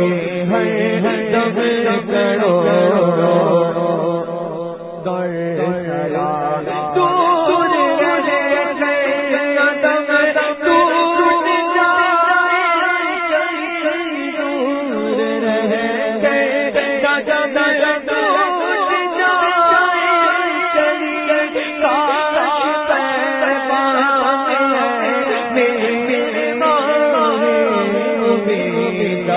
سے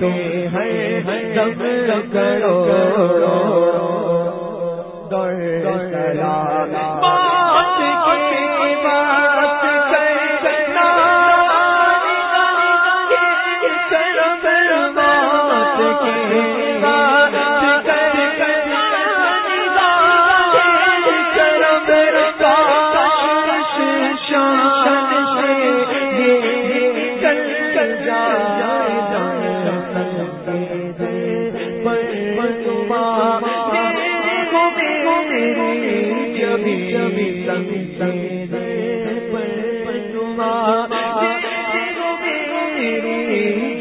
تم ہے جب کرو کرو کبھی سنگ سنگ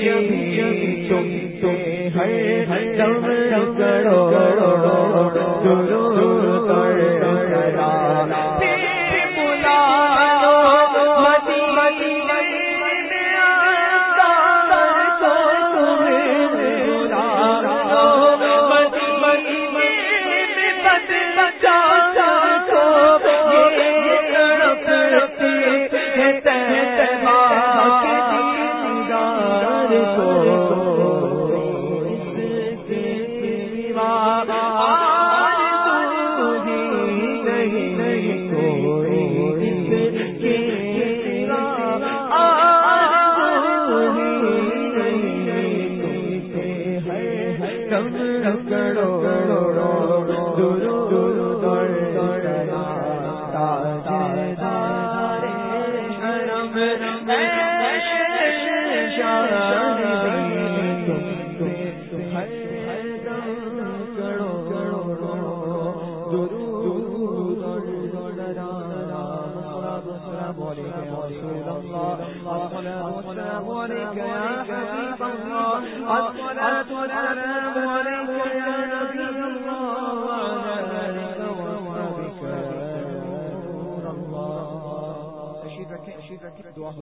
جمی جمی تم تم ہر ہر کرو کرو السلام عليك يا حبيب الله الصلاة والسلام